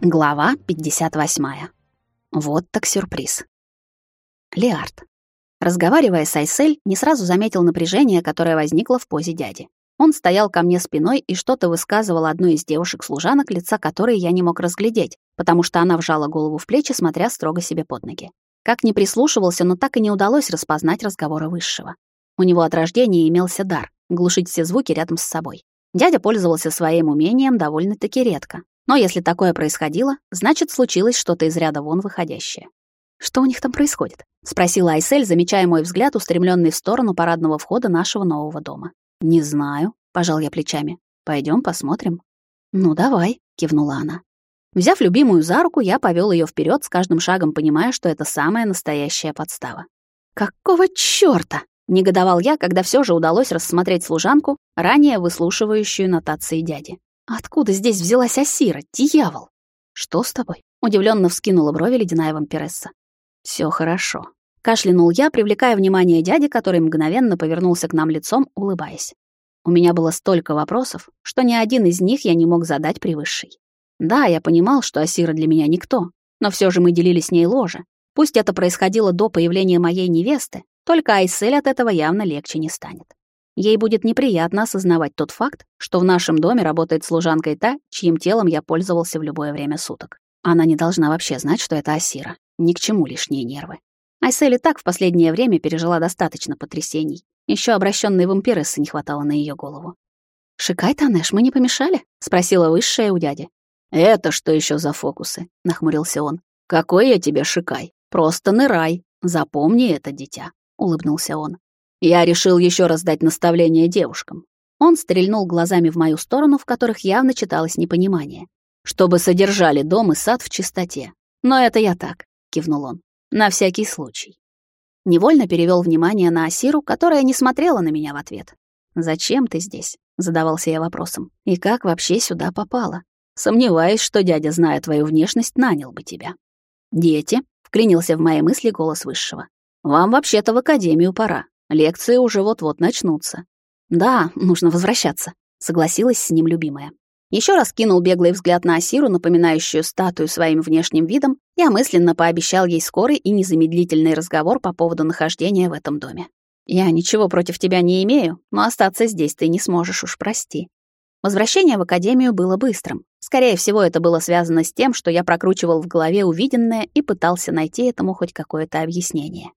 Глава 58. Вот так сюрприз. Лиард. Разговаривая с Айсель, не сразу заметил напряжение, которое возникло в позе дяди. Он стоял ко мне спиной и что-то высказывал одной из девушек-служанок, лица которой я не мог разглядеть, потому что она вжала голову в плечи, смотря строго себе под ноги. Как ни прислушивался, но так и не удалось распознать разговора высшего. У него от рождения имелся дар — глушить все звуки рядом с собой. Дядя пользовался своим умением довольно-таки редко, но если такое происходило, значит, случилось что-то из ряда вон выходящее. «Что у них там происходит?» — спросила Айсель, замечая мой взгляд, устремленный в сторону парадного входа нашего нового дома. «Не знаю», — пожал я плечами. Пойдем посмотрим». «Ну, давай», — кивнула она. Взяв любимую за руку, я повел ее вперед, с каждым шагом понимая, что это самая настоящая подстава. «Какого чёрта?» — негодовал я, когда все же удалось рассмотреть служанку, ранее выслушивающую нотации дяди. Откуда здесь взялась Асира, дьявол? Что с тобой? Удивленно вскинула брови ледяная вампиресса. Все хорошо. Кашлянул я, привлекая внимание дяди, который мгновенно повернулся к нам лицом, улыбаясь. У меня было столько вопросов, что ни один из них я не мог задать при высшей. Да, я понимал, что Асира для меня никто, но все же мы делили с ней ложе. Пусть это происходило до появления моей невесты, только Айсель от этого явно легче не станет. Ей будет неприятно осознавать тот факт, что в нашем доме работает служанка и та, чьим телом я пользовался в любое время суток. Она не должна вообще знать, что это Асира. Ни к чему лишние нервы. Айсель так в последнее время пережила достаточно потрясений. Еще обращенной вампирессы не хватало на ее голову. «Шикай, Танеш, мы не помешали?» — спросила высшая у дяди. «Это что еще за фокусы?» — нахмурился он. «Какой я тебе шикай? Просто нырай. Запомни это, дитя», — улыбнулся он. Я решил еще раз дать наставление девушкам. Он стрельнул глазами в мою сторону, в которых явно читалось непонимание. Чтобы содержали дом и сад в чистоте. Но это я так, кивнул он. На всякий случай. Невольно перевел внимание на Асиру, которая не смотрела на меня в ответ. «Зачем ты здесь?» — задавался я вопросом. «И как вообще сюда попала? Сомневаюсь, что дядя, зная твою внешность, нанял бы тебя». «Дети», — вклинился в мои мысли голос высшего. «Вам вообще-то в академию пора. Лекции уже вот-вот начнутся. Да, нужно возвращаться, согласилась с ним любимая. Еще раз кинул беглый взгляд на Асиру, напоминающую статую своим внешним видом, и мысленно пообещал ей скорый и незамедлительный разговор по поводу нахождения в этом доме. «Я ничего против тебя не имею, но остаться здесь ты не сможешь, уж прости». Возвращение в академию было быстрым. Скорее всего, это было связано с тем, что я прокручивал в голове увиденное и пытался найти этому хоть какое-то объяснение.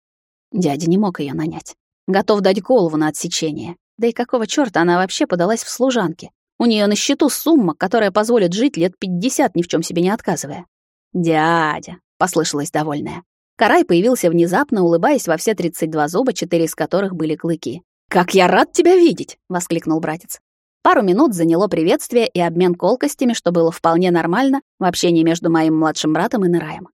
Дядя не мог ее нанять. Готов дать голову на отсечение. Да и какого чёрта она вообще подалась в служанки? У неё на счету сумма, которая позволит жить лет пятьдесят, ни в чём себе не отказывая. «Дядя», — послышалась довольная. Карай появился внезапно, улыбаясь во все 32 зуба, четыре из которых были клыки. «Как я рад тебя видеть!» — воскликнул братец. Пару минут заняло приветствие и обмен колкостями, что было вполне нормально в общении между моим младшим братом и Нараем.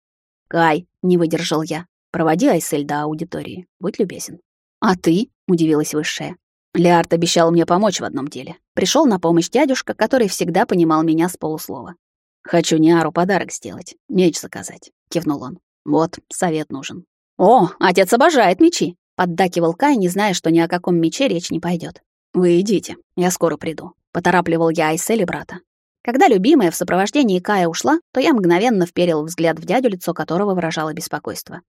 «Кай», — не выдержал я, — «проводи Айсель до аудитории, будь любезен». «А ты?» — удивилась высшая. Леард обещал мне помочь в одном деле. Пришел на помощь дядюшка, который всегда понимал меня с полуслова. «Хочу Ниару подарок сделать, меч заказать», — кивнул он. «Вот, совет нужен». «О, отец обожает мечи!» — поддакивал Кай, не зная, что ни о каком мече речь не пойдет. «Вы идите, я скоро приду», — поторапливал я Айсель брата. Когда любимая в сопровождении Кая ушла, то я мгновенно вперил взгляд в дядю, лицо которого выражало беспокойство.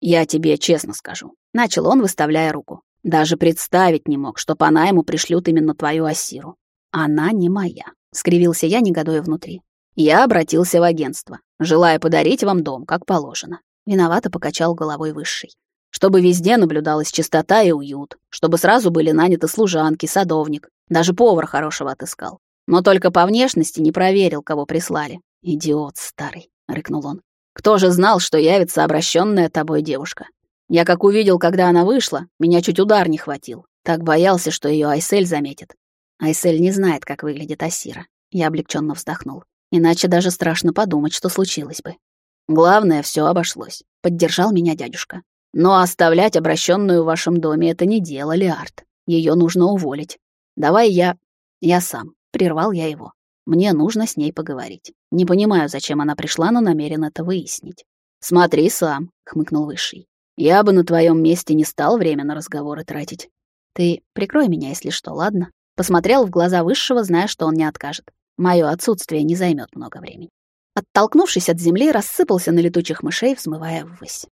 «Я тебе честно скажу», — начал он, выставляя руку. «Даже представить не мог, что по найму пришлют именно твою Асиру. Она не моя», — скривился я, негодуя внутри. «Я обратился в агентство, желая подарить вам дом, как положено». Виновато покачал головой высший. «Чтобы везде наблюдалась чистота и уют, чтобы сразу были наняты служанки, садовник, даже повар хорошего отыскал. Но только по внешности не проверил, кого прислали. Идиот старый», — рыкнул он. Кто же знал, что явится обращенная тобой девушка? Я как увидел, когда она вышла, меня чуть удар не хватил. Так боялся, что ее Айсель заметит. Айсель не знает, как выглядит Асира. Я облегченно вздохнул. Иначе даже страшно подумать, что случилось бы. Главное, все обошлось. Поддержал меня дядюшка. Но оставлять обращенную в вашем доме это не дело, Леард. Ее нужно уволить. Давай я... Я сам. Прервал я его. Мне нужно с ней поговорить. Не понимаю, зачем она пришла, но намерен это выяснить. Смотри сам, хмыкнул Высший. Я бы на твоем месте не стал время на разговоры тратить. Ты прикрой меня, если что, ладно? Посмотрел в глаза Высшего, зная, что он не откажет. Мое отсутствие не займет много времени. Оттолкнувшись от земли, рассыпался на летучих мышей, взмывая ввысь.